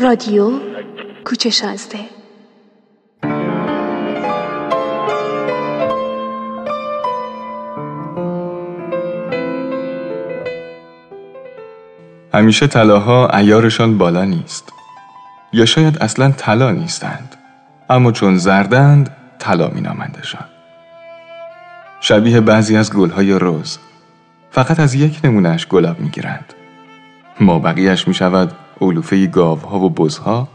رادیو کوچه شازده همیشه طلاها ایارشان بالا نیست. یا شاید اصلا طلا نیستند اما چون زردند طلا مینامندشان. شبیه بعضی از گلهای روز. فقط از یک نمونهش گلاب می‌گیرند. ما بقیهش می شود علوفه گاوها و بزها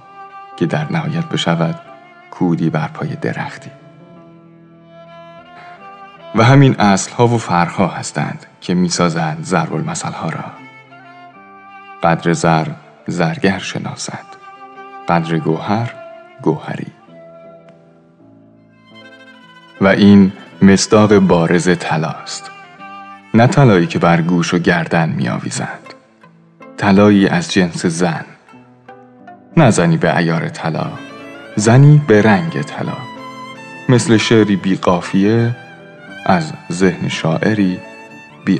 که در نهایت بشود کودی بر پای درختی. و همین اصلها و فرها هستند که می‌سازند ضرب المثلها را. قدر زر زرگر شناسد. قدر گوهر گوهری. و این مصداق بارز طلاست نه طلایی که بر گوش و گردن میآویزند. طلایی از جنس زن. نه زنی به ایار طلا زنی به رنگ طلا. مثل شعری بی قافیه از ذهن شاعری بی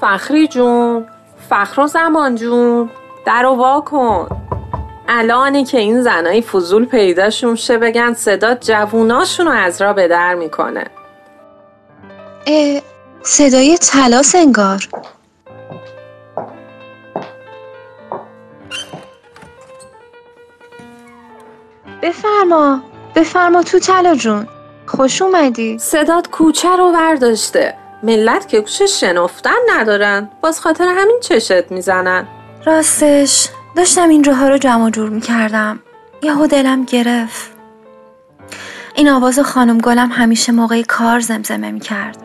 فخری جون فخر و زمان جون در وا کن. الانی که این زنای فضول پیداشون شه بگن صدا جووناشون رو از را به در می‌کنه. صدای تلاس انگار. بفرما بفرما تو تلا جون. خوش اومدی. صدات کوچه رو برداشته ملت که گوش شنفتن ندارن. باز خاطر همین چشت می‌زنن. راستش داشتم این جاها رو جمع جور می‌کردم. یهو دلم گرفت. این آواز خانم گلم همیشه موقع کار زمزمه می‌کرد.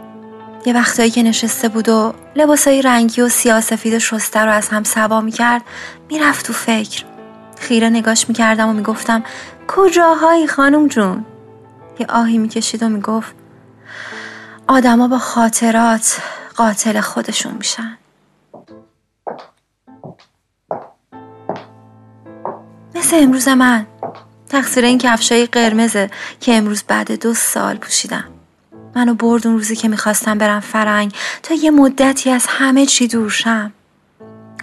یه وقتایی که نشسته بود و لباسای رنگی و سیاسفید شسته رو از هم سوا می‌کرد می‌رفت تو فکر. خیره نگاش می‌کردم و می‌گفتم کجاهایی خانم جون؟ یه آهی می‌کشید و می‌گفت آدما با خاطرات قاتل خودشون میشن. مثل امروز من. تقصیر این کفشای قرمزه که امروز بعد دو سال پوشیدم. منو برد اون روزی که می‌خواستم برم فرنگ تا یه مدتی از همه چی دور شم.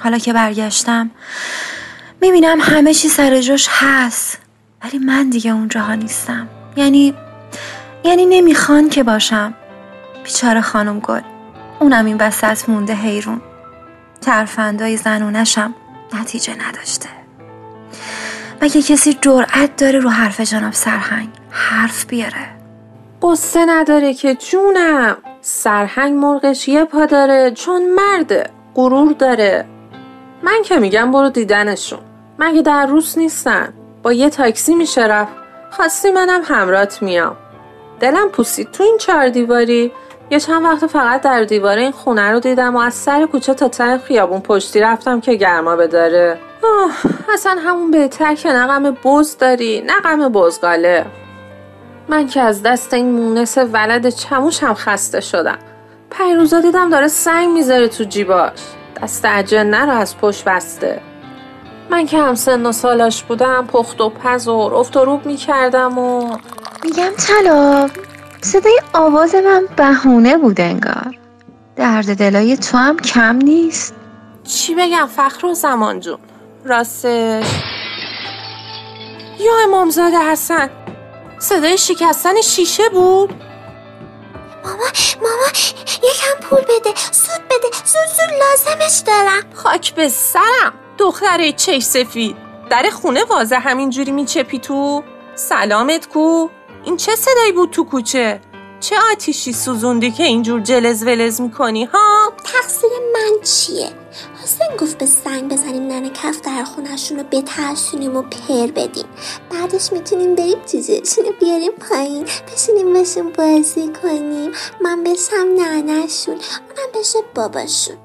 حالا که برگشتم می‌بینم همه چی سر جاش هست. ولی من دیگه اونجاها نیستم. یعنی یعنی نمی‌خوان که باشم. بیچاره خانم گل. اونم این وسط مونده حیرون. ترفندای زنونشم نتیجه نداشته. مگه کسی جرأت داره رو حرف جناب سرهنگ؟ حرف بیاره. قصه نداره که جونم. سرهنگ مرغش یه پا داره چون مرده غرور داره. من که میگم برو دیدنشون. مگه در روس نیستن؟ با یه تاکسی میشه رفت. خواستی منم همرات میام. دلم پوسید. تو این چهار دیواری؟ یه چند وقت فقط در دیواره این خونه رو دیدم و از سر کوچه تا ته خیابون پشتی رفتم که گرما بداره. آه اصلا همون بهتر که نقم بز داری نقم بزگاله. من که از دست این مونس ولد چموشم خسته شدم. پیروزا دیدم داره سنگ می‌ذاره تو جیباش. دست اجنه رو از پشت بسته. من که هم سن و سالش بودم پخت و پزور افت و روب می‌کردم و میگم طلا صدای آواز من بهونه بود انگار. درد دلای تو هم کم نیست. چی بگم فخر و زمان جون؟ راستش؟ یا امامزاده حسن صدای شکستن شیشه بود؟ ماما ماما یکم پول بده سود بده زود زود لازمش دارم. خاک به سرم. دختره چش سفید. در خونه واضح همینجوری میچپی تو؟ سلامت کو. این چه صدایی بود تو کوچه؟ چه آتیشی سوزوندی که اینجور جلز ولز می‌کنی ها؟ تقصیر من چیه؟ حسین گفت به سنگ بزنیم ننه کف در خونشون رو بترسونیم و پر بدیم. بعدش می‌تونیم بریم چیزشون رو بیاریم پایین بشینیم باشون بازی کنیم. من بشم ننهشون اونم بشه باباشون.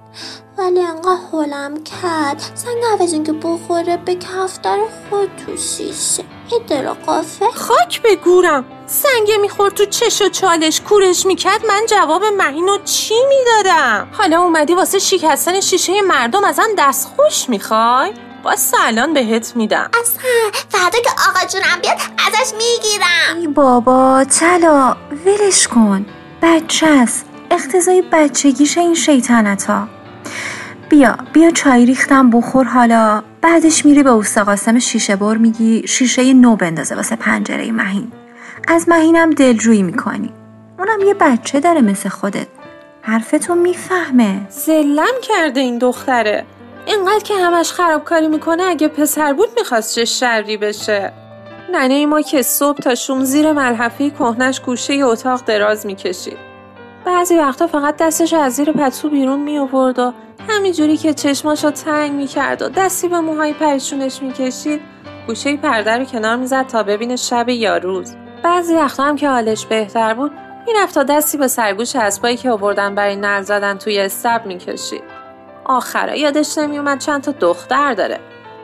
ولی انقدر حولم کرد. سنگ عوض اینکه بخوره به کفتر خود تو شیشه. یه دل قافه. خاک به گورم. سنگه می‌خورد تو چش و چالش. کورش می‌کرد. من جواب مهین و چی می‌دادم؟ حالا اومدی واسه شکستن شیشه مردم ازم دست خوش می‌خوای؟ باسه الان بهت میدم. اصلا فردا که آقا جونم بیاد ازش می‌گیرم. ای بابا طلا ولش کن. بچه است. اقتضای بچگیش این شیطنت ها بیا بیا چای ریختم بخور. حالا بعدش میری به اوستا قاسم شیشه بر میگی شیشه نو بندازه واسه پنجره مهین. از مهینم دلجویی می‌کنی. اونم یه بچه داره مثل خودت. حرفتو می‌فهمه. زلم کرده این دختره. اینقدر که همش خرابکاری می‌کنه اگه پسر بود می‌خواست چه شری بشه. ننه ای ما که صبح تا شوم زیر ملحفه کهنش گوشه اتاق دراز می‌کشید. بعضی وقتا فقط دستش از زیر پتو بیرون می آورد و همینجوری که چشماشو تنگ می‌کرد و دستی به موهای پریشونش می‌کشید گوشه پرده رو کنار می‌زد تا ببینه شب یا روز. بعضی وقتا هم که حالش بهتر بود می‌رفت تا دستی به سرگوش اسبایی که آوردن برای نل زدن توی استب می‌کشید آخره یادش نمیومد چند تا دختر داره.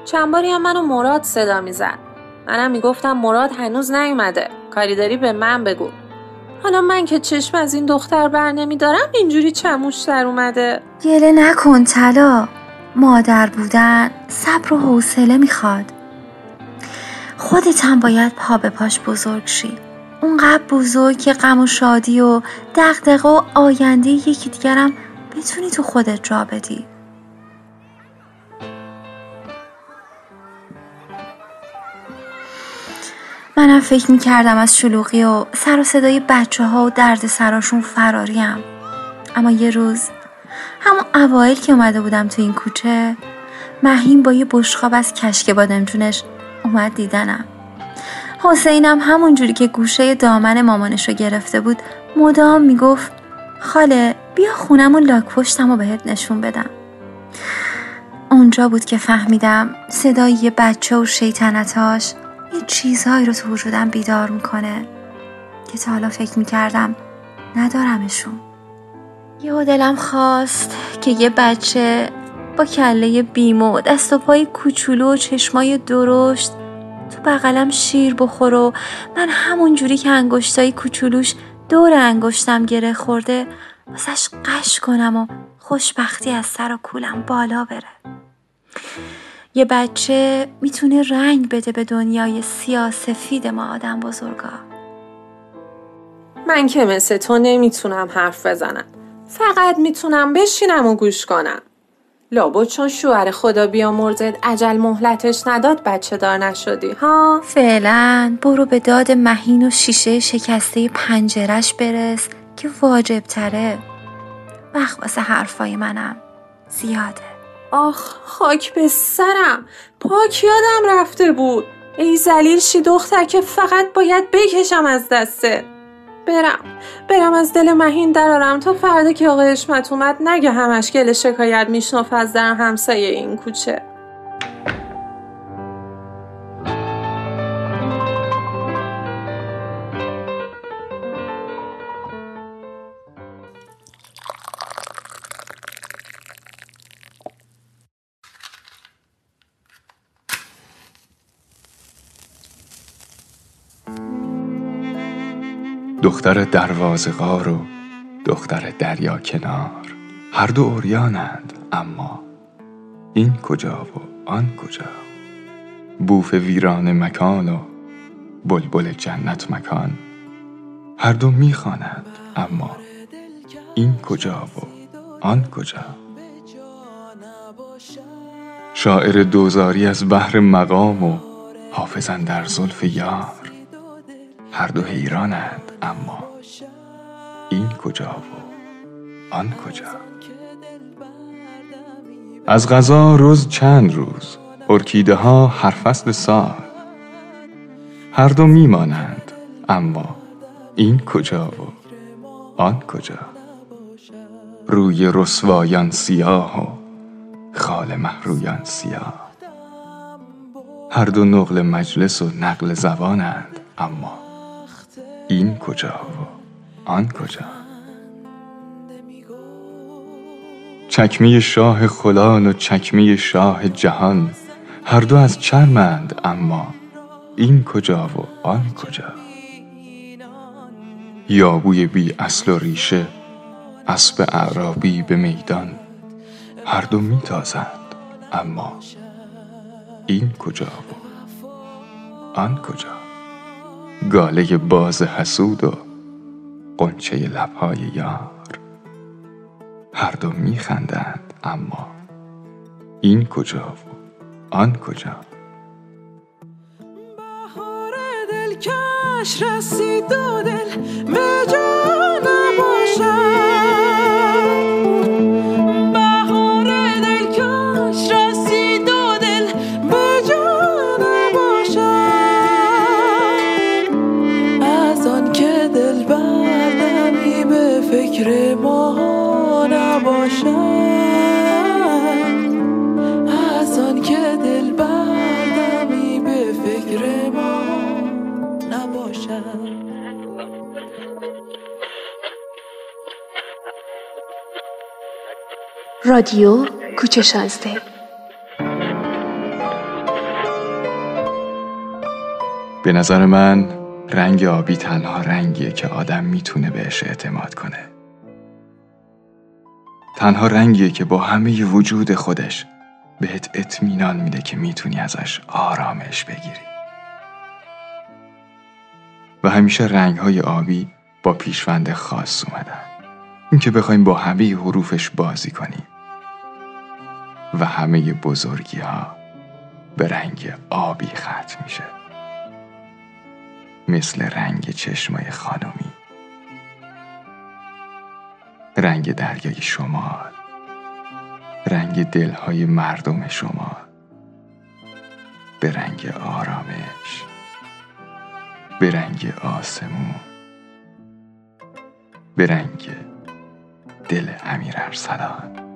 چند باری هم منو مراد صدا می‌زد منم می‌گفتم مراد هنوز نیومده. کاری داری به من بگو. حالا من که چشم از این دختر بر نمیدارم اینجوری چموش در اومده. گله نکن طلا. مادر بودن صبر و حوصله می‌خواد. خودت هم باید پا به پاش بزرگ شی. اونقدر بزرگ که غم و شادی و دغدغه و آینده یکی دیگرم بتونی تو خودت جا بدی منم فکر می‌کردم از شلوغی و سر و صدای بچه ها و درد سراشون فراریم. اما یه روز همون اوایل که اومده بودم تو این کوچه مهین با یه بشخاب از کشک بادمجونش اومد دیدنم. حسینم همون جوری که گوشه دامن مامانش رو گرفته بود مدام می‌گفت خاله بیا خونم و لاک پشتم و بهت نشون بدم. اونجا بود که فهمیدم صدای یه بچه و شیطنتاش یه چیزهایی رو تو وجودم بیدار می‌کنه که تا حالا فکر می‌کردم ندارمشون. یه دلم خواست که یه بچه با کله بیمو و دست و پای کوچولو و چشمای درشت تو بغلم شیر بخور و من همون جوری که انگشتای کوچولوش دور انگشتم گره خورده واسش قش کنم و خوشبختی از سر و کولم بالا بره. یه بچه می‌تونه رنگ بده به دنیای سیاسفید ما آدم بزرگا. من که مثل تو نمی‌تونم حرف بزنم. فقط می‌تونم بشینم و گوش کنم. لابد چون شوهر خدا بیامرزد عجل مهلتش نداد بچه دار نشدی ها؟ فعلا برو به داد مهین و شیشه شکسته پنجرش برس که واجب تره وقت واسه حرفای منم. زیاده. آخ خاک به سرم پاک یادم رفته بود. ای زلیل شی دختر که فقط باید بکشم از دسته برم برم از دل مهین درارم تا فردا که آقای اشمت اومد نگه همش گل شکایت میشنف از در همسایه این کوچه. دختر دروازغار و دختر دریا کنار هر دو اوریانند اما این کجا و آن کجا؟ بوف ویران مکان و بلبل جنت مکان. هر دو می‌خوانند اما این کجا و آن کجا؟ شاعر دوزاری از بحر مقام و حافظن در زلف یار. هر دو حیرانند کجا و آن کجا؟ از غذا روز چند روز ارکیده ها هر فصل سال. هر دو میمانند اما این کجا و آن کجا؟ روی رسوایان سیاه و خال محرویان سیاه. هر دو نقل مجلس و نقل زبانند اما این کجا و آن کجا؟ چکمه شاه خلان و چکمه شاه جهان. هر دو از چرمند اما این کجا و آن کجا؟ یابوی بی اصل و ریشه اسب اعرابی به میدان. هر دو میتازند اما این کجا و آن کجا؟ گاله باز حسود و قنچه لبهای یار. هر دو میخندند اما این کجا و آن کجا بهار دلکش رسید و دل به جا نباشد. رادیو کوچه شانزده به نظر من رنگ آبی تنها رنگیه که آدم می‌تونه بهش اعتماد کنه. تنها رنگیه که با همه وجود خودش بهت اطمینان میده که می‌تونی ازش آرامش بگیری. و همیشه رنگ های آبی با پیشوند خاص اومدن. اینکه بخوایم با همه حروفش بازی کنیم. و همه بزرگی ها به رنگ آبی ختم میشه. مثل رنگ چشمای خانمی رنگ دریای شمال رنگ دلهای مردم شمال به رنگ آرامش. به رنگ آسمون. به رنگ دل امیر ارسلان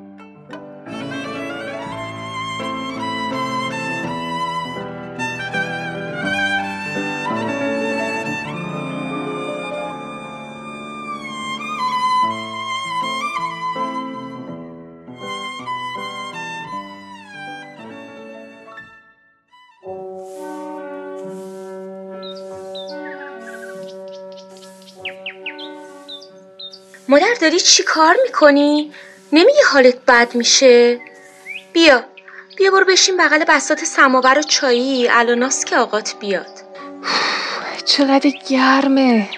مادر داری چی کار می‌کنی؟ نمیگه حالت بد میشه؟ بیا بیا برو بشین بغل بسات سماور و چایی. الاناست که آقات بیاد. چقدر گرمه.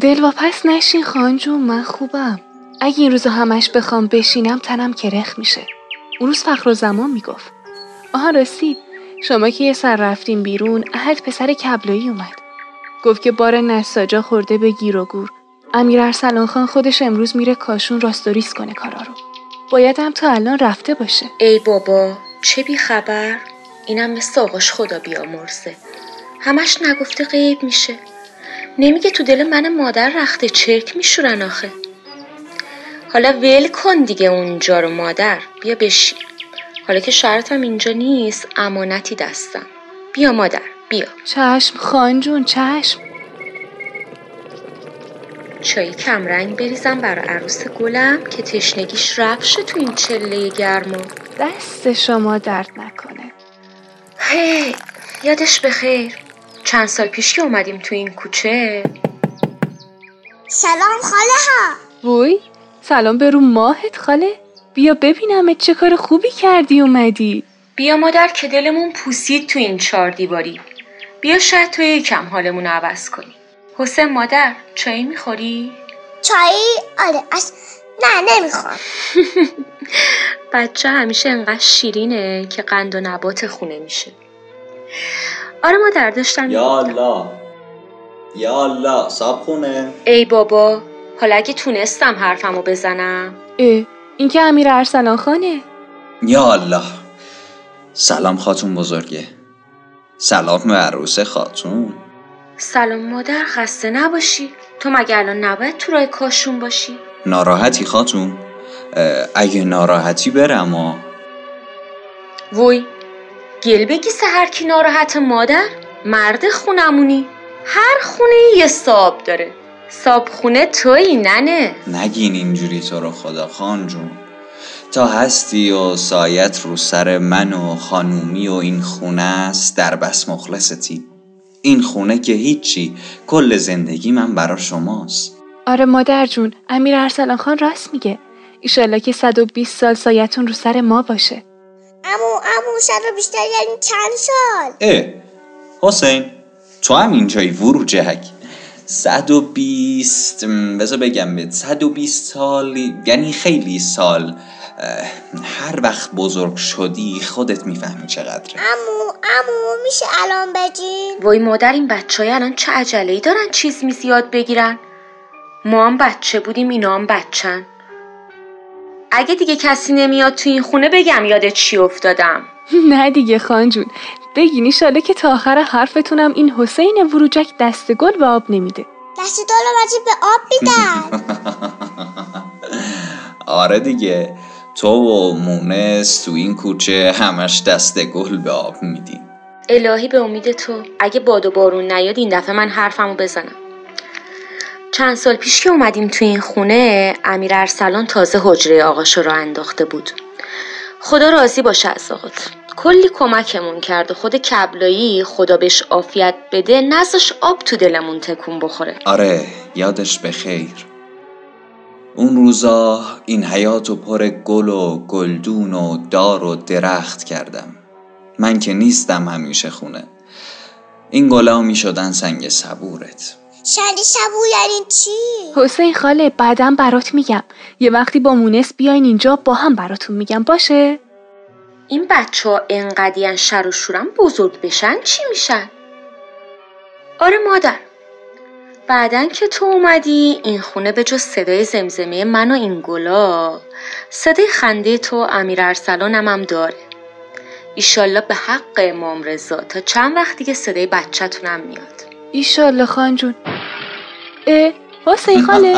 دل واپس نشین خانجون من خوبم. اگه این روزا همش بخوام بشینم تنم کرخ میشه. اون روز فخر و زمان می‌گفت. آها راستی شما که یه سر رفتین بیرون احد پسر کبلایی اومد. گفت که بار نساجا خورده به گیر و گور. امیر ارسلان خان خودش امروز میره کاشون راستوریس کنه کارا رو. باید هم تا الان رفته باشه. ای بابا چه بی خبر اینم مثل آقاش خدا بیامرزه. همش نگفته غیب میشه. نمیگه تو دل من مادر رخته چرک میشورن آخه. حالا ول کن دیگه اونجا رو مادر بیا بشین. حالا که شرطم اینجا نیست امانتی دستم. بیا مادر بیا. چشم خان جون چشم. چایی کمرنگ بریزم برا عروس گلم که تشنگیش رفشه تو این چله گرما. دست شما درد نکنه. هی یادش بخیر. چند سال پیش که اومدیم تو این کوچه. سلام خاله ها. وای سلام به رو ماهت خاله. بیا ببینمت چه کار خوبی کردی اومدی. بیا مادر که دلمون پوسید تو این چهار دیواری. بیا شاید تو یکم حالمون عوض کنی حسین مادر چایی می‌خوری؟ چایی آره از نه نمی‌خوام. بچه همیشه انقدر شیرینه که قند و نبات خونه میشه. آره مادر داشتم یا الله. یا الله صاحب خونه. ای بابا حالا اگه تونستم حرفمو بزنم. اه این که امیر ارسلان خانه. یا الله. سلام خاتون بزرگه. سلام به عروس خاتون. سلام مادر خسته نباشی. تو مگه الان نباید تو راه کاشون باشی؟ ناراحتی خاتون؟ اگه ناراحتی برم و وای گل بگی سهر کی ناراحت مادر؟ مرد خونمونی. هر خونه یه صاب داره. صاب خونه تویی ننه. نگین اینجوری تو رو خدا خان جون. تا هستی و سایت رو سر من و خانومی و این خونه است در بس مخلصتی. این خونه که هیچی. کل زندگی من برا شماست. آره مادر جون امیر ارسلان خان راست میگه. ایشالله که 120 سال سایتون رو سر ما باشه. امو امو شب بیشتر یعنی چند سال؟ اه حسین تو هم اینجایی ورو جهک. صد و بیست م، بذار بگم بهت صد و بیست سال یعنی خیلی سال. هر وقت بزرگ شدی خودت می‌فهمی چقدره. امو امو میشه الان بجین وای مادر این بچه های الان چه عجله دارن چیز میز یاد بگیرن؟ ما هم بچه بودیم اینا هم بچن. اگه دیگه کسی نمیاد تو این خونه بگم یاد چی افتادم. نه دیگه خان جون. بگین ایشالله که تا آخر حرفتونم این حسین وروجک دست گل به آب نمیده. دست بچه به آب میدن. آره دیگه. تو و مونس تو این کوچه همش دست گل به آب میدی الهی به امید تو اگه باد و بارون نیاد این دفعه من حرفمو بزنم. چند سال پیش که اومدیم تو این خونه امیر ارسلان تازه حجره آقاشو را انداخته بود. خدا راضی باشه از آقات. کلی کمکمون کرد و خود کبلایی خدا بهش عافیت بده نزاش آب تو دلمون تکون بخوره. آره یادش بخیر اون روزا این حیات و پر گل و گلدون و دار و درخت کردم. من که نیستم همیشه خونه. این گلا می شدن سنگ صبورت. شنی شبو یعنی چی؟ حسین خاله بعدم برات میگم. یه وقتی با مونس بیاین اینجا با هم براتون میگم. باشه؟ این بچه ها انقدیان شر و شورم بزرگ بشن چی میشن؟ آره مادر. بعدن که تو اومدی این خونه به جز صدای زمزمه من و این گلا. صدای خنده تو امیر ارسلانم هم داره. ایشالله به حق امام رضا. تا چند وقت دیگه صدای بچه‌تونم میاد. ایشالله خان جون. اه حسین خاله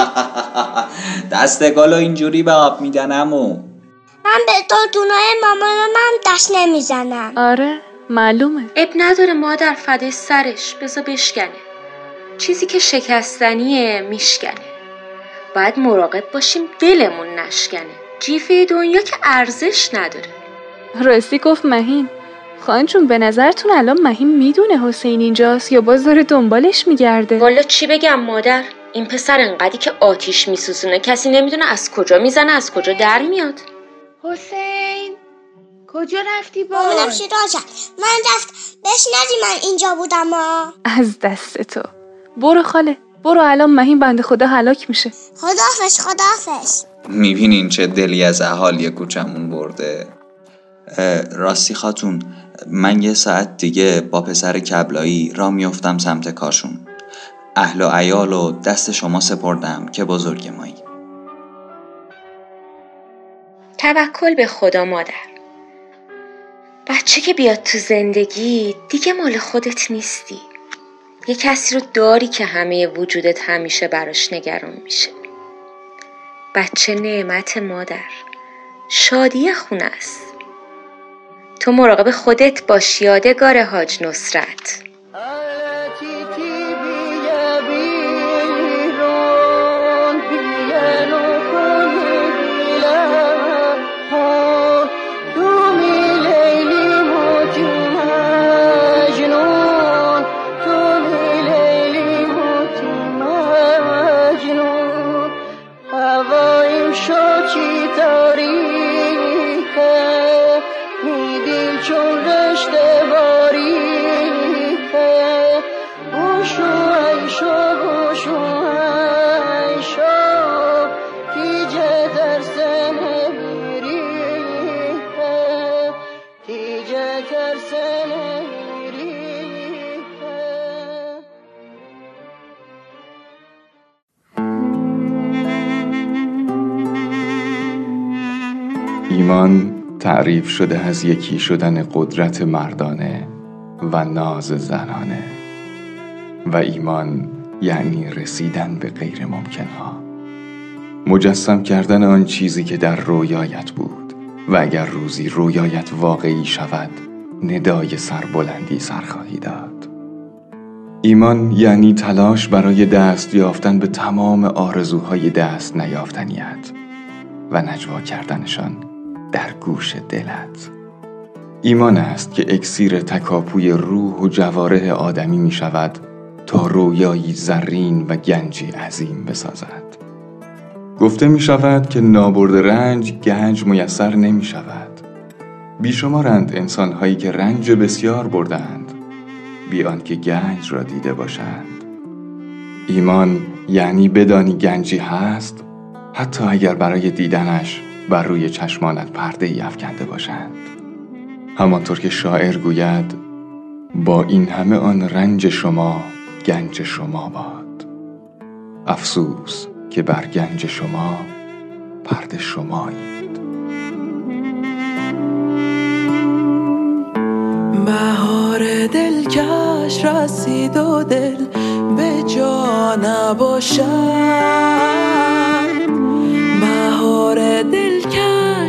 دست گلا اینجوری به آب میدن امو. من به دادونای مامان من دست نمی‌زنم. آره معلومه. اب نداره مادر فدای سرش. بذار بشکنه. چیزی که شکستنیه میشکنه. باید مراقب باشیم دلمون نشکنه. جیفه دنیا که ارزش نداره. راستی گفت مهین خان جون به نظرتون الان مهین می‌دونه حسین اینجاست یا باز داره دنبالش میگرده؟ والا چی بگم مادر؟ این پسر انقدی که آتیش میسوزونه کسی نمی‌دونه از کجا می‌زنه از کجا در میاد. حسین کجا رفتی باز؟ شیرا جان من رفت بهش ندی من اینجا بودم ها از دست تو. برو خاله برو الان مهین بنده خدا هلاک میشه. خدافش خدافش. می‌بینین چه دلی از اهالی کوچمون برده؟ راستی خاتون من یه ساعت دیگه با پسر کبلایی را میفتم سمت کاشون. اهل و عیال و دست شما سپردم که بزرگ مایی. توکل به خدا مادر. بچه که بیاد تو زندگی دیگه مال خودت نیستی. یه کسی رو داری که همه وجودت همیشه براش نگران میشه. بچه نعمت مادر. شادی خونه است. تو مراقب خودت باش یادگار حاج نصرت. ایمان تعریف شده از یکی شدن قدرت مردانه و ناز زنانه. و ایمان یعنی رسیدن به غیر ممکنها. مجسم کردن آن چیزی که در رویایت بود. و اگر روزی رویایت واقعی شود ندای سربلندی سر خواهی داد. ایمان یعنی تلاش برای دست یافتن به تمام آرزوهای دست نیافتنیت و نجوا کردنشان در گوش دلت. ایمان است که اکسیر تکاپوی روح و جواره آدمی می شود تا رویایی زرین و گنجی عظیم بسازد. گفته می شود که نابرد رنج گنج میسر نمی شود. بیشمارند انسان هایی که رنج بسیار بردند بیان که گنج را دیده باشند. ایمان یعنی بدانی گنجی هست حتی اگر برای دیدنش بر روی چشمانت پرده ای افکنده باشند. همانطور که شاعر گوید با این همه آن رنج شما گنج شما باد. افسوس که بر گنج شما پرده شمایید. بهار دلکش رسید و دل به جا نباشد. بهار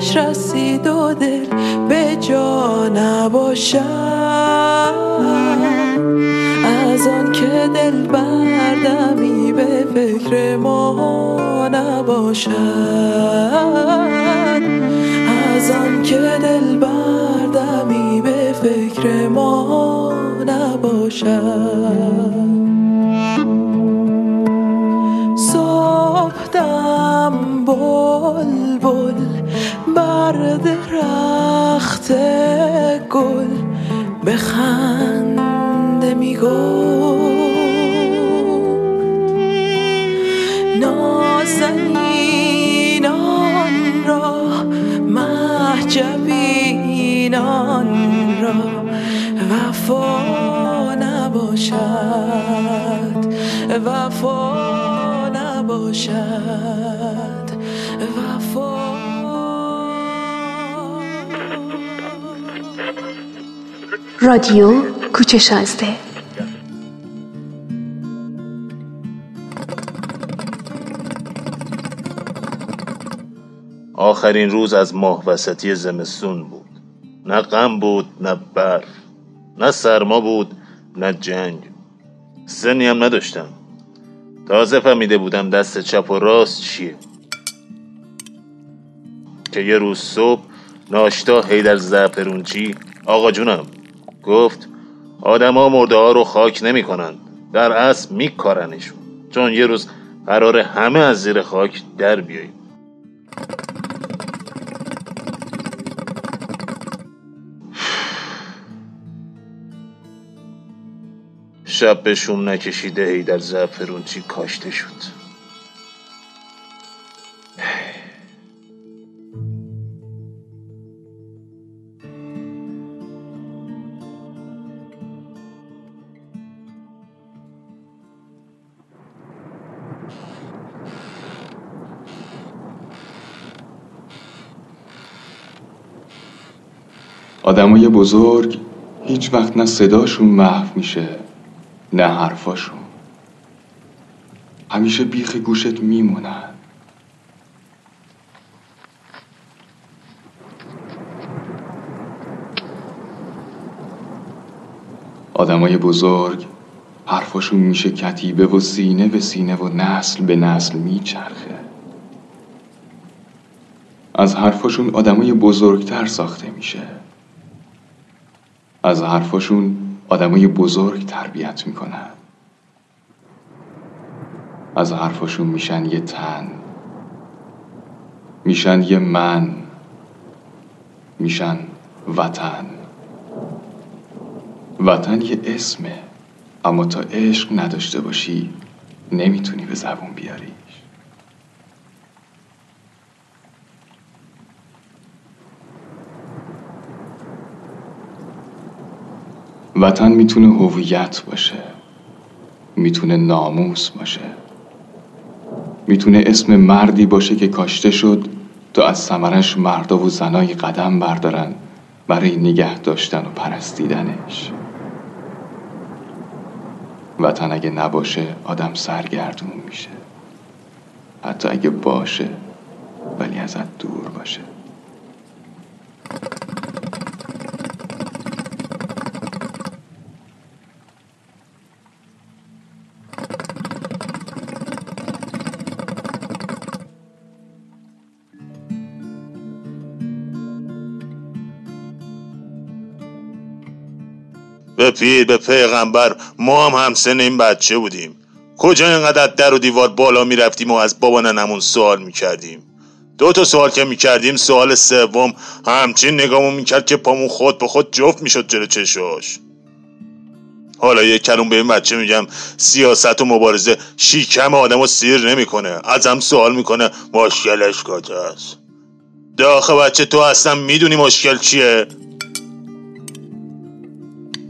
دلکش رسید و دل به جا نباشد. از آن که دل بردمی به فکر ما نباشد. از آن که دل بردمی به فکر ما نباشد. بر درخت گل بخنده می‌گفت. نازنینان را محجبینان را وفا نباشد وفا نباشد وفا رادیو کوچه شازده. آخرین روز از ماه وسطی زمستون بود. نه غم بود نه برف نه سرما بود نه جنگ. سنی هم نداشتم. تازه فهمیده بودم دست چپ و راست چیه. که یه روز صبح ناشتا هیدر زعفرونچی آقا جونم. گفت آدما مرده ها رو خاک نمی کنند در اصل میکارنشون چون یه روز قرار همه از زیر خاک در بیاییم. شب به شوم نکشیده هی در زعفرونچی کاشته شد. آدمای بزرگ هیچ وقت نه صداشون محو میشه نه حرفاشون. همیشه بیخ گوشت میمونن آدمای بزرگ حرفاشون میشه کتیبه و سینه به سینه و نسل به نسل میچرخه. از حرفاشون آدمای بزرگتر ساخته میشه. از حرفاشون آدمای بزرگ تربیت می‌کنن. از حرفاشون میشن یه تن میشن یه من میشن وطن. وطن یه اسمه اما تا عشق نداشته باشی نمی‌تونی به زبون بیاریش وطن می‌تونه هویت باشه می‌تونه ناموس باشه می‌تونه اسم مردی باشه که کاشته شد تا از ثمرش مردا و زنای قدم بردارن برای نگه داشتن و پرستیدنش. وطن اگه نباشه آدم سرگردون میشه. حتی اگه باشه ولی ازت دور باشه. پیر به پیغمبر ما هم همسن این بچه بودیم. کجا اینقدر در و دیوار بالا می‌رفتیم و از بابا ننمون سوال می‌کردیم؟ دو تا سوال که می‌کردیم سوال سوم همچین نگامون می‌کرد که پامون خود به خود جفت می‌شد جلو چشاش. حالا یک کلون به این بچه میگم سیاست و مبارزه شیکم آدم رو سیر نمی‌کنه. ازم سوال می‌کنه مشکلش کجاست؟ داخل بچه تو اصلا می‌دونی مشکل چیه؟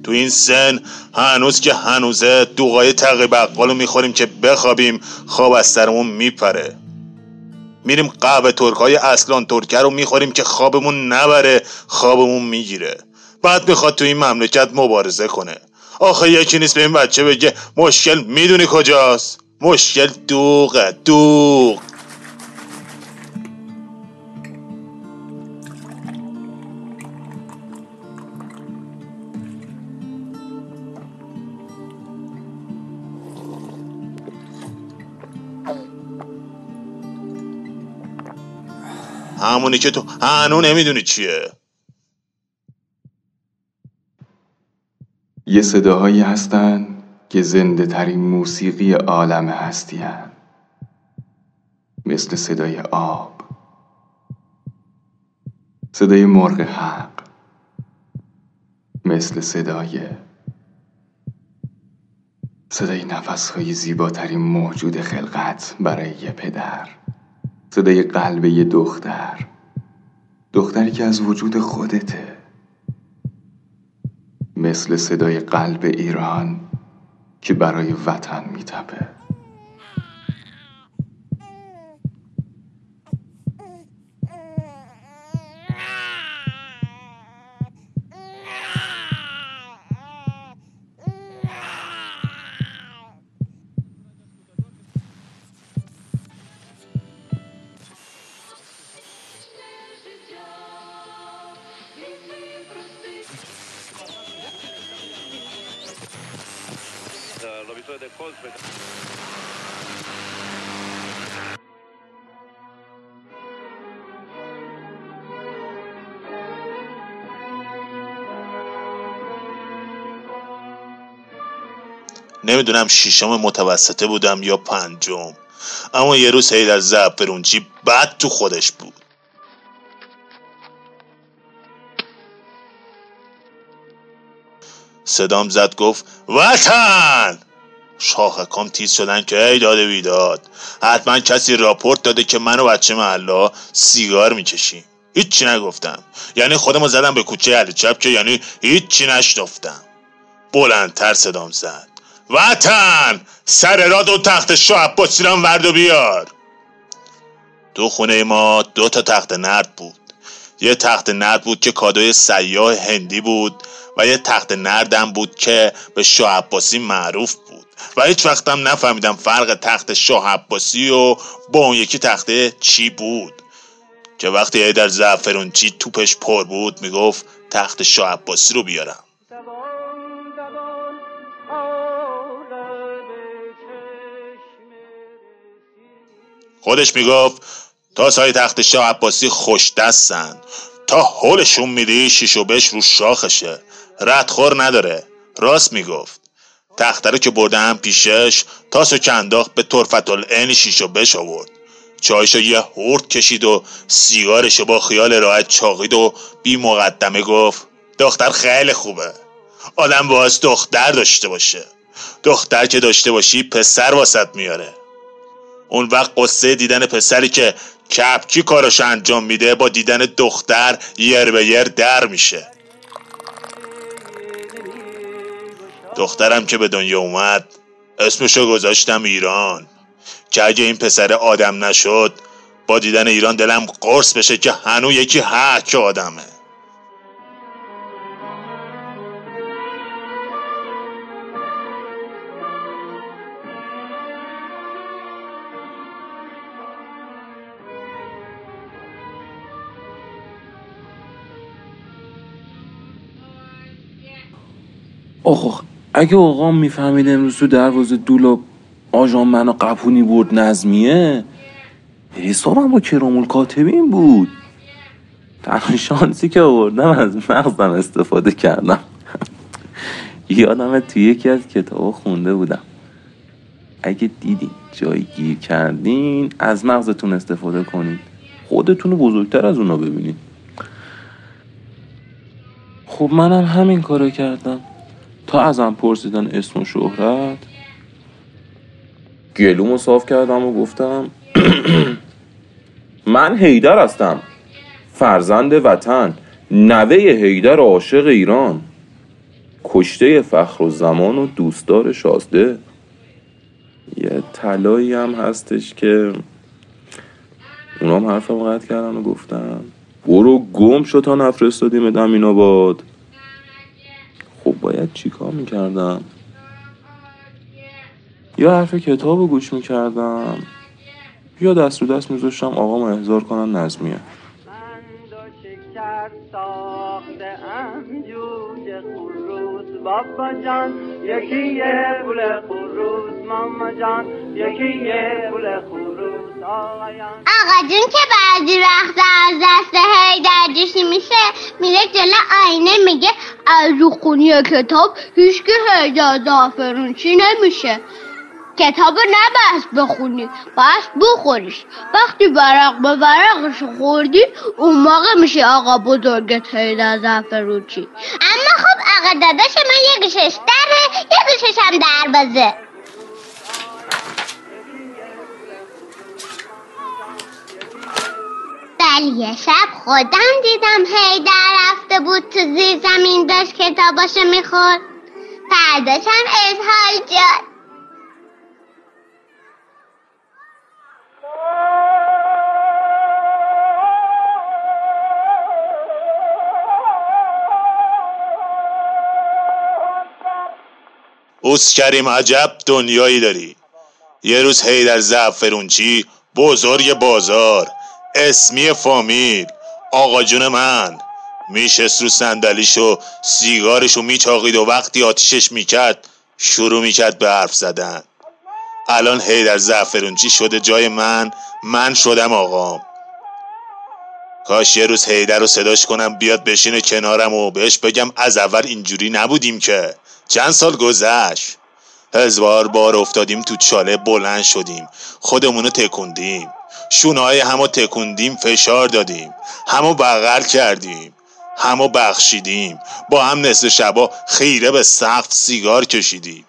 تو این سن هنوز که هنوزه دوغای تقی بقالو می‌خوریم که بخوابیم خواب از سرمون میپره. میریم قهوه ترکای اصلان ترکه رو می‌خوریم که خوابمون نبره خوابمون می‌گیره. بعد می‌خواد تو این مملکت مبارزه کنه. آخه یکی نیست به این بچه بگه مشکل می‌دونی کجاست؟ مشکل دوغه دوغ. همونی که تو هنو نمی‌دونی چیه. یه صداهایی هستن که زنده ترین موسیقی عالم هستی هن. مثل صدای آب. صدای مرغ حق. مثل صدای صدای نفسهای زیباترین موجود خلقت برای یه پدر. صدای قلب یه دختر. دختری که از وجود خودته. مثل صدای قلب ایران که برای وطن میتپه. نمی‌دونم شیشم متوسطه بودم یا پنجم. اما یه روز در زعفرونچی بد تو خودش بود. صدام زد گفت وطن! شاخکام تیز شدن که ای داده بیداد حتما کسی راپورت داده که من و بچه محلا سیگار می‌کشیم. هیچی نگفتم. یعنی خودمو زدم به کوچه علی چپ که یعنی هیچی نشنفتم بلندتر صدام زد. وطن سر را دو تخت شاه عباسی ورد و بیار. تو خونه ما دو تا تخت نرد بود. یه تخت نرد بود که کادوی سیاه هندی بود و یه تخت نردم بود که به شاه عباسی معروف بود. و هیچ وقتم نفهمیدم فرق تخت شاه عباسی و با اون یکی تخته چی بود. که وقتی در زعفرون چی توپش پر بود می‌گفت تخت شاه عباسی رو بیارم. خودش می‌گفت تا سای تخت شاه عباسی خوش دستن. تا حلشون میدی شیش و بش رو شاخشه. ردخور نداره. راست می‌گفت. تخته رو که برده هم پیشش تاسو که انداخت به طرفت العین شیش و بش آورد. چایشو یه هورد کشید و سیگارشو با خیال راحت چاقید و بی مقدمه گفت دختر خیلی خوبه. آدم باز دختر داشته باشه. دختر که داشته باشی پسر واسط میاره. اون وقت قصه دیدن پسری که کپکی کارش انجام میده با دیدن دختر یر به یر در میشه. دخترم که به دنیا اومد اسمشو گذاشتم ایران. که اگه این پسر آدم نشد با دیدن ایران دلم قرص بشه که هنو یکی حک آدمه. آخ اگه آقام می‌فهمید امروز تو دروازه دولا آژان منو قپونی برد نظمیه حسابم با کرامول کاتبین بود. تنها شانسی که آوردم از مغزم استفاده کردم. یادم توی یکی از کتابا خونده بودم. اگه دیدین جایی گیر کردین از مغزتون استفاده کنین. خودتون رو بزرگتر از اونا ببینین. خب منم همین کارو کردم. تا ازم پرسیدن اسم و شهرت. گلومو صاف کردم و گفتم من هیدر هستم. فرزند وطن نوه هیدر عاشق ایران. کشته فخر و زمان و دوستدار شازده. یه طلایی هم هستش که اونام حرفم قطع کردن و گفتن برو گم شو تا نفرستادیم دمین آباد خب باید چیکار می‌کردم؟ یا حرف کتاب رو گوش می‌کردم. یا دست رو دست میذاشتم آقام احضار کنن نظمیه. بابا جان. یکی یه پول خروس ماما جان. یکی یه پول خروس آقا جون که بعضی وقت از دست هی درجشی میشه میره جلو آینه میگه از خونی کتاب هیچ که هیدر زعفرونچی نمیشه. کتاب نبست بخونی بس بخوریش. وقتی برق به برقش خوردی اون موقع میشه آقا بزرگت هیدر زعفرونچی اما خب آقا داداش من یکیشش دره یکیشش هم دروازه ولی یه شب خودم دیدم هیدر رفته بود تو زیر زمین داشت کتاباشو می‌خورد. فرداشم اظهار جاد اوس کریم عجب دنیایی داری. یه روز هیدر زعفرونچی بزرگ بازار. اسمی فامیل. آقا جون من میشست رو صندلیشو سیگارشو میچاقید و وقتی آتیشش می‌کرد شروع می‌کرد به حرف زدن. الان هیدر زعفرونچی شده جای من؟ من شدم آقام کاش یه روز هیدر رو صداش کنم بیاد بشینه کنارم و بهش بگم از اول اینجوری نبودیم که. چند سال گذشت؟ هزار بار افتادیم تو چاله بلند شدیم. خودمونو تکوندیم. شونه های همو تکوندیم فشار دادیم. همو بغل کردیم. همو بخشیدیم. با هم نصف شبا خیره به سقف سیگار کشیدیم.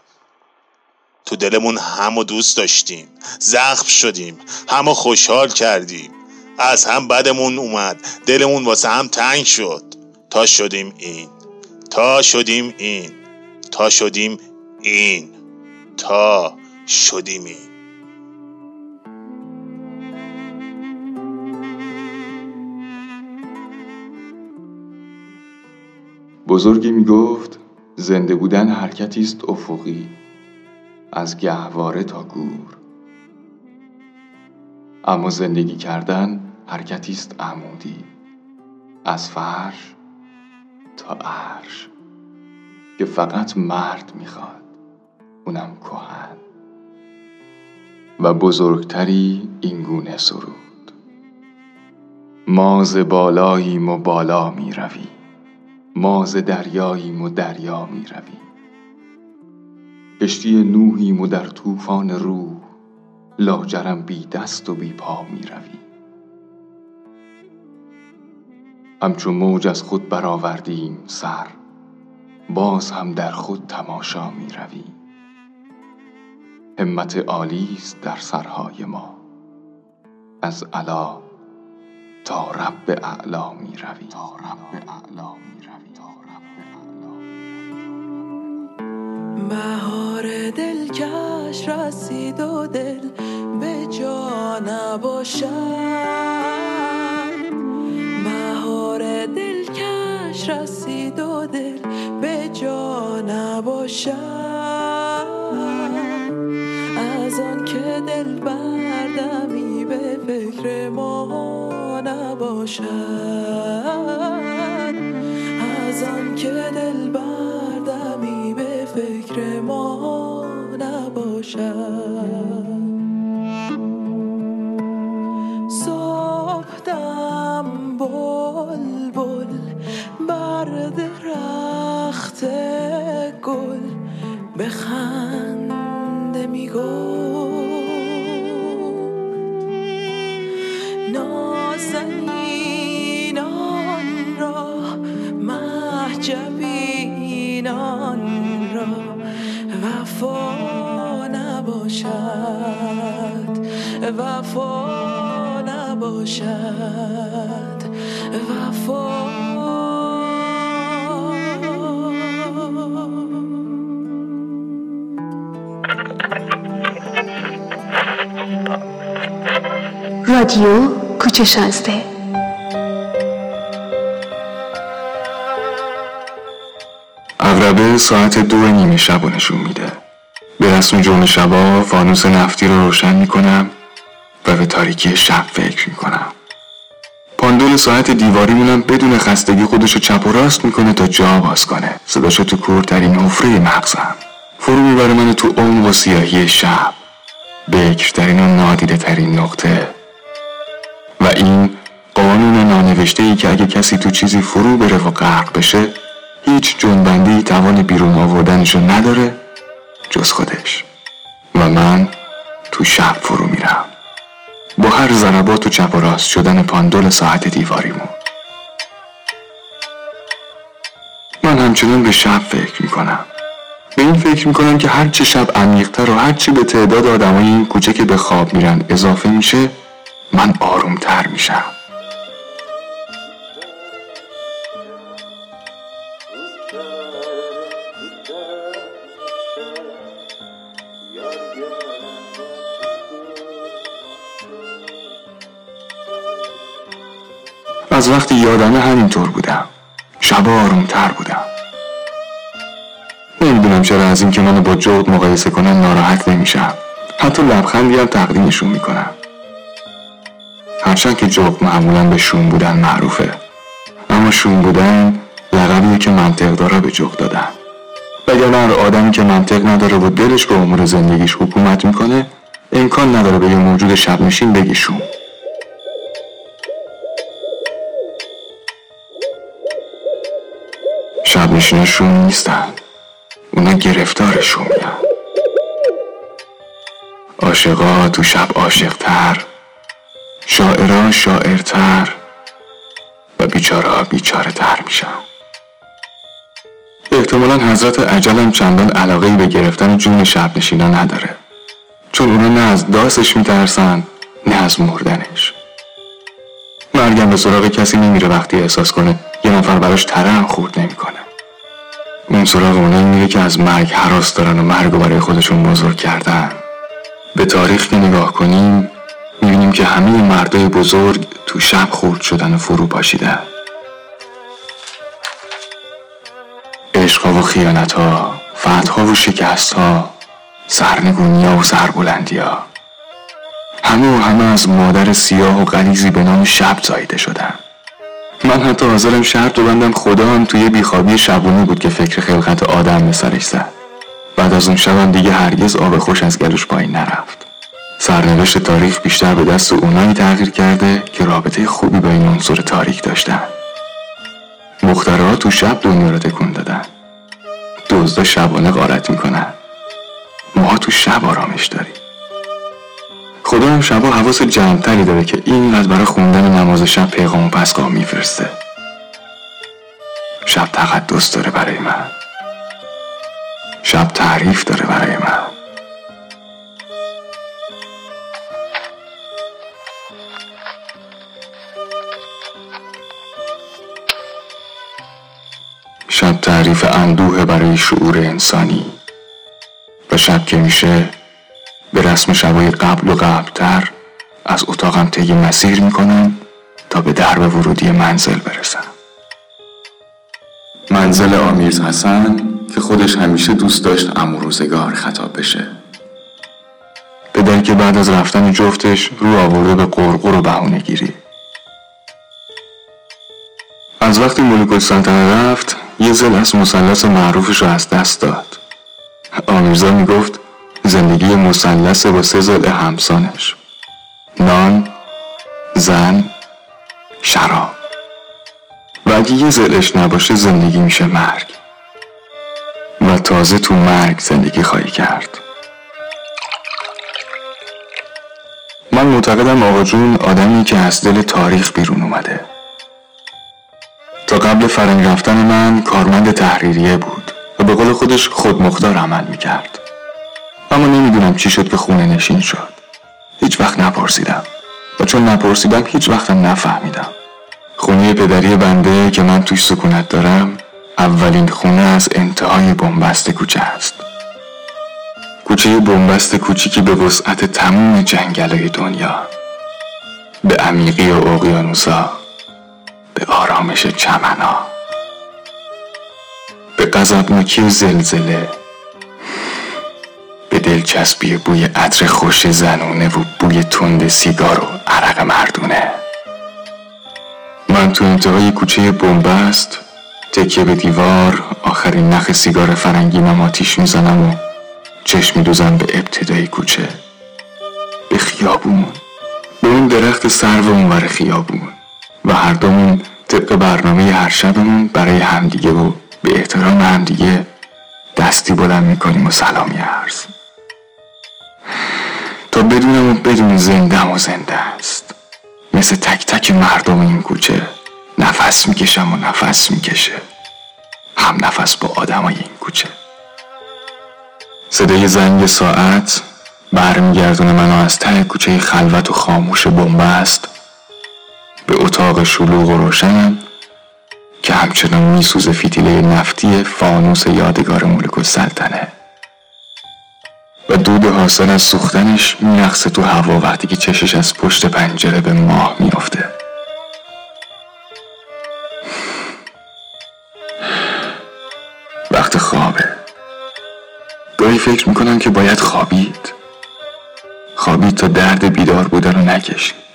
تو دلمون همو دوست داشتیم. زخم شدیم. همو خوشحال کردیم. از هم بدمون اومد. دلمون واسه هم تنگ شد. تا شدیم این. تا شدیم این. تا شدیم این. تا شدیم این بزرگی می گفت زنده بودن حرکتی است افقی از گهواره تا گور. اما زندگی کردن حرکتی است عمودی از فرش تا عرش که فقط مرد می‌خواد. اونم کهن. و بزرگتری اینگونه سرود. ما ز بالاییم و بالا می رویم. ما ز دریاییم و دریا می رویم. کشتی نوحیم و در طوفان روح لاجرم بی دست و بی پا می رویم. همچون موج از خود برآوردیم سر باز هم در خود تماشا می رویم. همت عالی است در سرهای ما. از علا تا رب اعلا می رویم تا رب اعلا می تا رب اعلا بهار دلکش رسید و دل به جا نباشد. بهار دلکش رسید و دل به جا نباشد. از آن که دل بردمی به فکر ما نباشد. از آن که دل بردمی به فکر ما نباشد. صبحدم بلبل بر درخت گل بخنده می‌گفت. نازنینان را محجبینان را وفا نباشد وفا نباشد وفا رادیو کوچه شازده. اغربه ساعت دو نیمه شب رو نشون میده. به رسم جمعه شبا فانوس نفتی رو روشن می‌کنم و به تاریکی شب فکر می‌کنم. پاندول ساعت دیواریمونم بدون خستگی خودشو چپ و راست می‌کنه تا جا باز کنه. صداشو تو کورترین حفره مغزم. فرو می‌بره منو تو عمق و سیاهی شب. بکرترین و نادیده ترین نقطه. و این قانون نانوشته ای که اگه کسی تو چیزی فرو بره و غرق بشه هیچ جنبندی توان بیرون آوردنشو نداره جز خودش. و من تو شب فرو میرم. با هر ضربات و چپ و راست شدن پاندول ساعت دیواریمون من همچنان به شب فکر می‌کنم. به این فکر می‌کنم که هرچه شب عمیقتر و هرچه به تعداد آدمای این کوچه که به خواب میرن اضافه میشه من آرومتر میشم. از وقتی یادمه همینطور بودم. شبا آرومتر بودم. نمی‌دونم چرا از اینکه منو با جغد مقایسه کنن ناراحت نمیشم. حتی لبخندی هم تقدیمشون می‌کنم. هرچند که جغد معمولا به شوم بودن معروفه. اما شوم بودن لقبیه که منطق داره به جغد دادن. وگرنه آدمی که منطق نداره و دلش به امور زندگیش حکومت می‌کنه امکان نداره به یه موجود شب نشین بگی شوم. شب نشینا شوم نیستن. اونا گرفتار شومیان. عاشقا تو شب عاشقتر. شاعرا شاعرتر و بیچارا بیچاره تر میشن. احتمالا حضرت عجلم چندان علاقه به گرفتن جون شب نشینا نداره. چون اونا نه از داسش میترسن نه از مردنش. مرگم به سراغ کسی نمیره وقتی احساس کنه یه نفر براش ترم خورد نمی‌کنه. اون سراغ اونایی میره که از مرگ حراس دارن و مرگ برای خودشون بزرگ کردن. به تاریخ که نگاه کنیم می‌بینیم که همه مردای بزرگ تو شب خورد شدن و فرو پاشیدن. عشقا و خیانتها فتحها و شکستها سرنگونیا و سربلندیا همه و همه از مادر سیاه و غلیزی به نام شب زایده شدن. من حتی حاضرم شرط بندم خدا هم توی بیخوابی شبونی بود که فکر خلقت آدم به سرش زد. بعد از اون شبم دیگه هرگز آب خوش از گلوش پایین نرفت. سرنوشت تاریخ بیشتر به دست اونایی تغییر کرده که رابطه خوبی با این عنصر تاریک داشتن. مخترها تو شب دنیا رو تکون دادن. دزدا شبانه غارت می‌کنن. ماها تو شب آرامش داریم. خدا هم شبا حواس جمعتری داره که اینقدر برای خوندن نماز شب پیغام و پسگاه میفرسته. شب تقدس داره برای من. شب تعریف داره برای من. شب تعریف اندوه برای شعور انسانی. و شب که میشه به رسم شبای قبل و قبلتر از اتاقم طی مسیر می‌کنم تا به درب ورودی منزل برسم. منزل آمیرز حسن که خودش همیشه دوست داشت امو روزگار خطاب بشه. پدر که بعد از رفتن جفتش رو آورده به قرقر و بهونه گیری. از وقتی ملک السلطنه رفت یه زل از مثلث معروفش رو از دست داد. آمیرزا می‌گفت زندگی مثلث با سه زل همسانش. نان زن شراب. و اگه یه زلش نباشه زندگی میشه مرگ. و تازه تو مرگ زندگی خواهی کرد. من معتقدم آقا جون آدمی که از دل تاریخ بیرون اومده. تا قبل فرنگ رفتن من کارمند تحریریه بود و به قول خودش خودمختار عمل می‌کرد. اما نمی‌دونم چی شد که خونه نشین شد. هیچ وقت نپرسیدم. و چون نپرسیدم هیچ وقتم نفهمیدم. خونه پدری بنده که من توش سکونت دارم اولین خونه از انتهای بنبست کوچه است. کوچه بنبست کوچیکی به وسعت تموم جنگلای دنیا. به عمیقی و اقیانوسا به آرامش چمنا. به غضبناکی و زلزله. به دلچسبی بوی عطر خوش زنونه و بوی تند سیگار و عرق مردونه. من تو انتهای کوچه بنبست تکیه به دیوار آخرین نخ سیگار فرنگیمم آتیش می‌زنم و چشم میدوزم به ابتدای کوچه. به خیابون. به اون درخت سرو اونور خیابون. و هر دومون طبق برنامه هر شبمون برای همدیگه و به احترام همدیگه دستی بلند می‌کنیم و سلامی عرض. تا بدونم و بدون زندم و زنده است. مثل تک تک مردم این کوچه نفس می‌کشم و نفس می‌کشه. هم نفس با آدمای این کوچه. صدای زنگ ساعت برمیگردونه منو از ته کوچه خلوت و خاموش بنبست به اتاق شلوغ و روشنم که همچنان میسوزه فیتیله نفتی فانوس یادگار ملک السلطنه. و دود حاصل از سوختنش میرقصه تو هوا وقتی که چشش از پشت پنجره به ماه میافته. وقت خوابه. گاهی فکر می‌کنم که باید خوابید. خوابید تا درد بیدار بودن رو نکشید.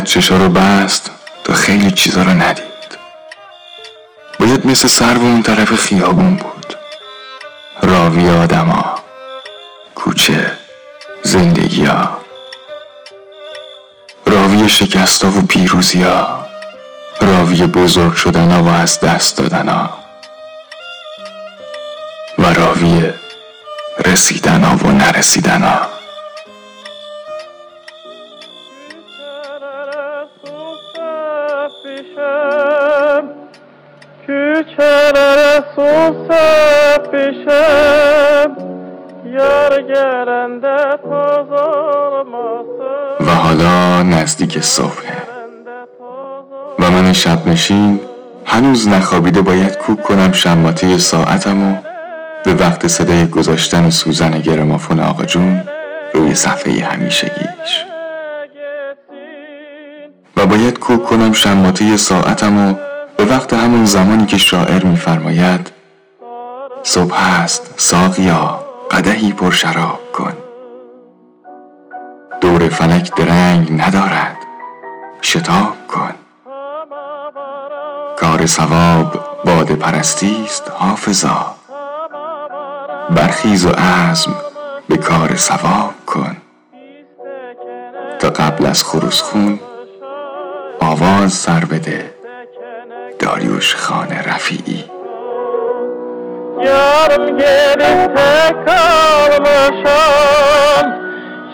باید چشا رو بست تا خیلی چیزا رو ندید. باید مثل سر و اون طرف خیابون بود. راوی آدما کوچه زندگیا. راوی شکستا و پیروزیا. راوی بزرگ شدنا و از دست دادنا. و راوی رسیدنا و نرسیدنا. پاز و حالا نزدیک صبحه و من شب نشین هنوز نخوابیده باید کوک کنم شماته ساعتم و به وقت صدای گذاشتن سوزن گرمافون آقا جون روی صفحه همیشگیش. و باید کوک کنم شماته ساعتم و به وقت همون زمانی که شاعر میفرماید صبح است ساقیا قدهی پر شراب کن. دور فلک درنگ ندارد شتاب کن. کار ثواب باد پرستی است حافظا. برخیز و عزم به کار ثواب کن. تا قبل از خروس خون آواز سر بده. داریوش خان رفیعی. یارم گرفت کارم شان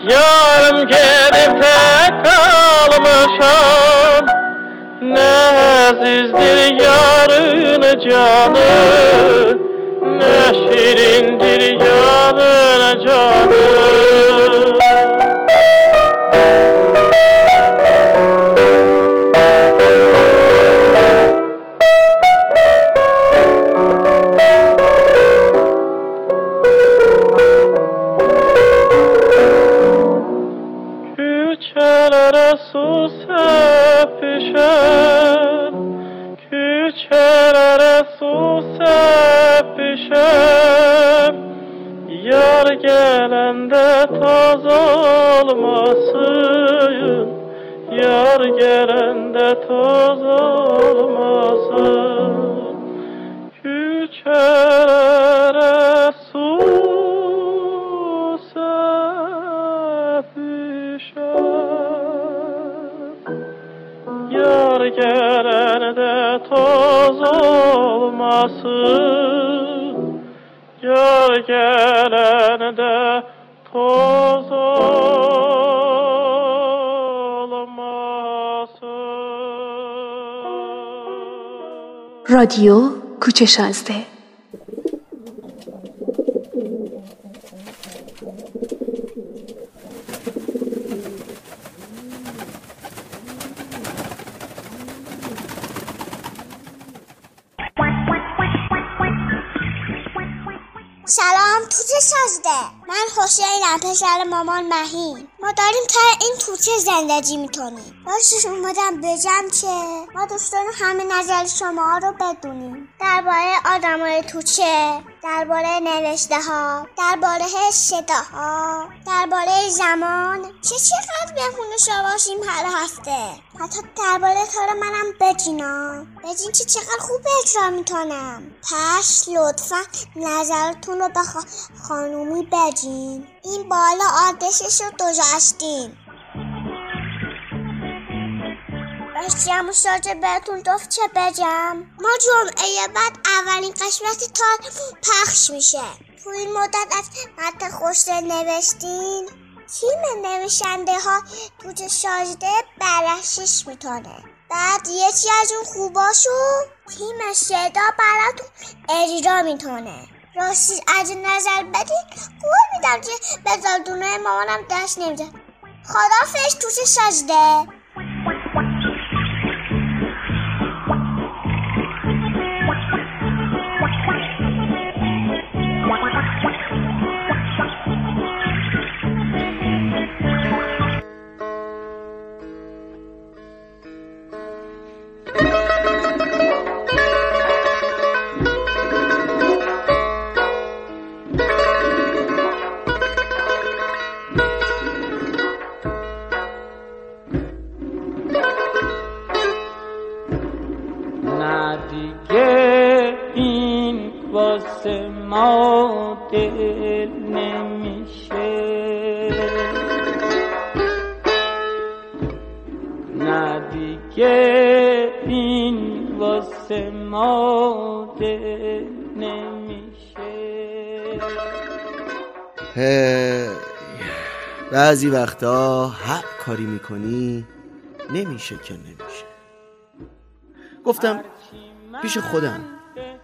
یارم گرفت کارم شان نه زیزدی یارن جان نه شیرین دیر یارن جان رادیو کوچه شازده سلام توچه سازده من حسینم پسر مامان مهین. ما داریم تا این توچه زندگی می‌کنیم. راستش اومدم بگم که دوست داریم همه نظر شما رو بدونیم. درباره آدمای توچه درباره نوشته ها درباره صداها درباره زمان چه چقدر بهونه شواشیم هر هفته. حتی درباره کار منم بگینا. بگین که چقدر خوب اجرا می‌کنم. پس لطفا نظرتون رو به خا- خانومی بگین. این بالا آدرسش رو گذاشتیم. داشتیم شاجه بهتون گفت چه بگم ما جمعه بعد اولین قسمت تا پخش میشه. تو این مدت از متن خوش نوشتین. تیم نوشنده ها تو شاجده بررسیش می‌کنه بعد یکی از اون خوباشو تیم صدا براتون اجرا می‌کنه راستی از نظر بدین قول میدم که به زادونه مامانم دست نمیده. خدافش توش سجده دل نمیشه. بعضی وقتا هر کاری می‌کنی نمیشه که نمیشه. گفتم پیش خودم.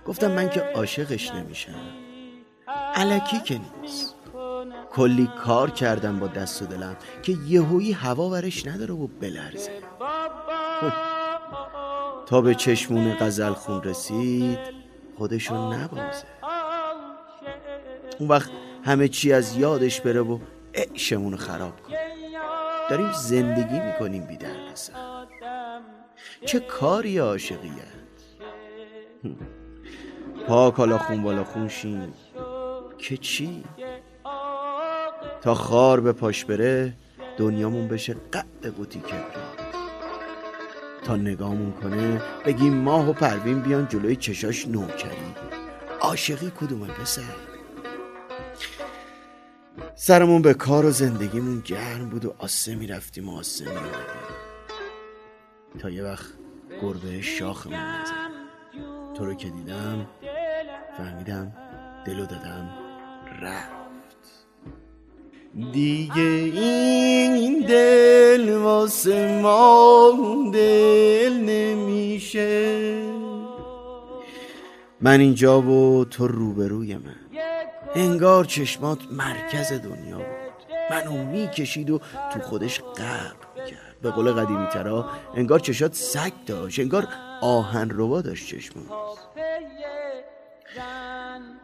گفتم من که عاشقش نمیشم. علکی که نیست. کلی کار کردم با دست و دلم که یهویی هوا ورش نداره و بلرزه. تا به چشمون غزل خون رسید خودشو نبازه. اون وقت همه چی از یادش بره و عشمون خراب کنه. داریم زندگی می‌کنیم بی سر چه کاری عاشقیت. پاک حالا خون بالا خون شیم که چی؟ تا خار به پاش بره دنیامون بشه قد قوطی کبریت. تا نگامون کنه بگیم ماه و پروین بیان جلوی چشاش نوکری عاشقی کدومه پسر؟ سرمون به کار و زندگیمون گرم بود و آسه می‌رفتیم و آسه تا یه وقت گربه شاخمون نزد تو رو که دیدم فهمیدم دلو دادم رفت. دیگه این دل واسه ما دل نمیشه. من اینجا و تو روبروی من. انگار چشمات مرکز دنیا بود. منو می‌کشید و تو خودش غرق کرد به قول قدیمی ترا انگار چشات سگ داشت انگار آهن روا داشت چشمات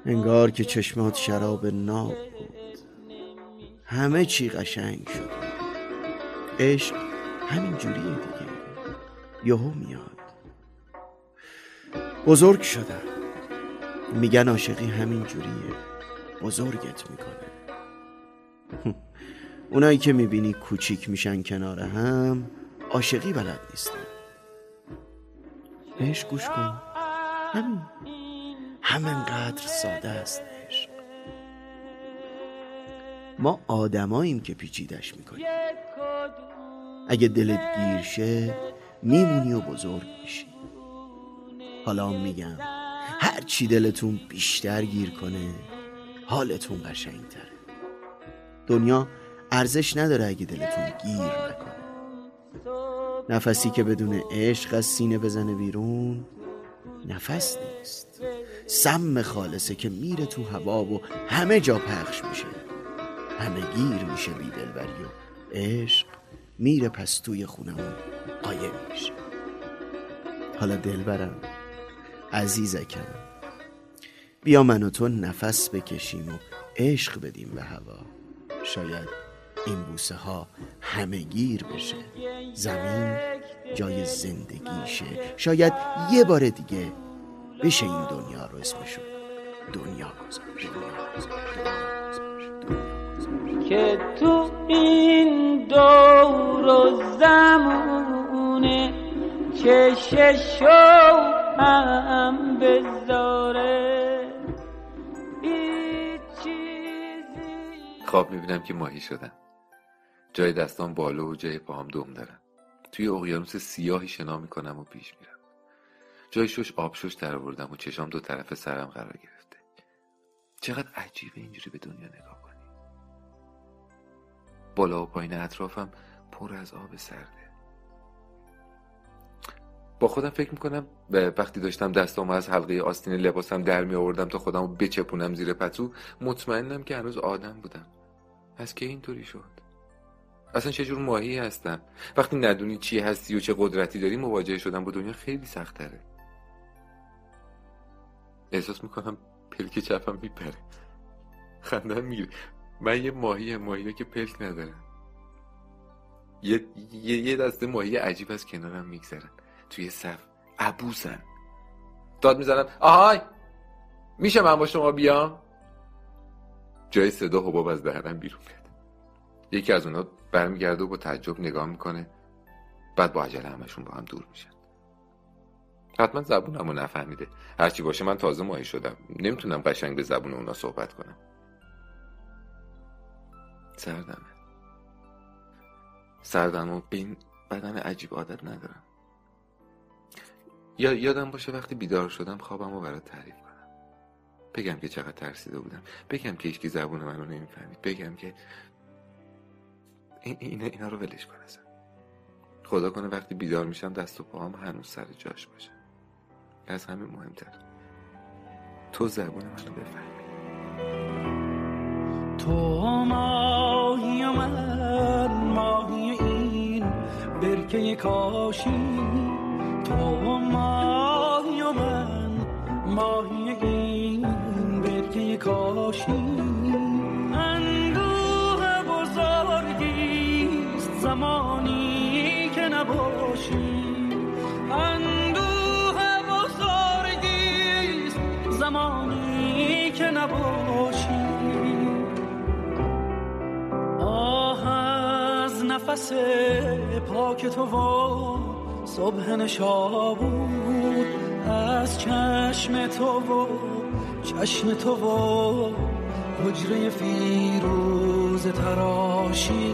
انگار که چشمات شراب ناب بود. همه چی قشنگ شد. عشق همین جوریه دیگه. یهو میاد. بزرگ شدم میگن عاشقی همین جوریه. بزرگت می‌کنه. اونایی که می‌بینی کوچیک میشن کنار هم عاشقی بلد نیستن. بهش گوش کن. همین. همینقدر ساده است. ما آدماییم که پیچیدش می‌کنیم. اگه دلت گیر شه میمونی و بزرگ میشی. حالا میگم هر چی دلتون بیشتر گیر کنه حالتون قشنگتره. دنیا ارزش نداره اگه دلتون گیر نکنه. نفسی که بدون عشق از سینه بزنه بیرون نفس نیست. سم خالصه که میره تو هوا و همه جا پخش میشه. همه گیر میشه بی و عشق میره پس توی خونمون قایم میشه. حالا دلبرم عزیزکم بیا من و تو نفس بکشیم و عشق بدیم به هوا. شاید این بوسه ها همه گیر بشه. زمین جای زندگیشه. شاید یه بار دیگه بشه این دنیا رو اسمشو دنیا گذاشت. که تو این دور و زمونه چششو هم بذاره. خواب می‌بینم که ماهی شدم جای دستان بالا و جای پاهم دم دارم توی اقیانوس سیاهی شنا می‌کنم و پیش میرم. جای شش آب شش در آوردم و چشام دو طرف سرم قرار گرفته. چقدر عجیبه اینجوری به دنیا نگاه بالا و پایین اطرافم پر از آب سرده. با خودم فکر می‌کنم وقتی داشتم دستامو از حلقه آستین لباسم در می آوردم تا خودم رو بچپونم زیر پتو مطمئنم که هنوز آدم بودم. از که اینطوری شد؟ اصلا چه جور ماهی هستم؟ وقتی ندونی چی هستی و چه قدرتی داری مواجه شدن با دنیا خیلی سخت تره احساس می‌کنم پلک چپم میپره. خندم می‌گیره. من یه ماهی ماهی که پلک ندارم. یه, یه دسته ماهی عجیب از کنارم میگذرن توی صف. عبوسن. داد می‌زنم آهای! میشه من با شما بیام؟ جای صدا حباب از دهنم بیرون میاد. یکی از اونا برمیگرده و با تعجب نگاه می‌کنه. بعد با عجله همشون با هم دور میشن. حتما زبونم رو نفهمیده. هرچی باشه من تازه ماهی شدم. نمی‌تونم قشنگ به زبون اونا صحبت کنم. سردمه. سردم و به این بدن عجیب عادت ندارم. یا یادم باشه وقتی بیدار شدم خوابم رو برات تعریف کنم. بگم که چقدر ترسیده بودم. بگم که هیچکی زبون منو نمی‌فهمید. بگم که این اینا, اینا رو ولش کن خدا کنه وقتی بیدار میشم دست و پاهم هنوز سر جاش باشه. از همه مهمتر. تو زبون منو بفهمی. تو برکه کاشی تو ماهی و من ماهی این برکه کاشی اندوه بزرگیست زمانی که نباشی. اندوه بزرگی نباشی. آه از نفس پاک تو و صبح نشابود. از چشم تو و چشم تو و حجره فیروز تراشی.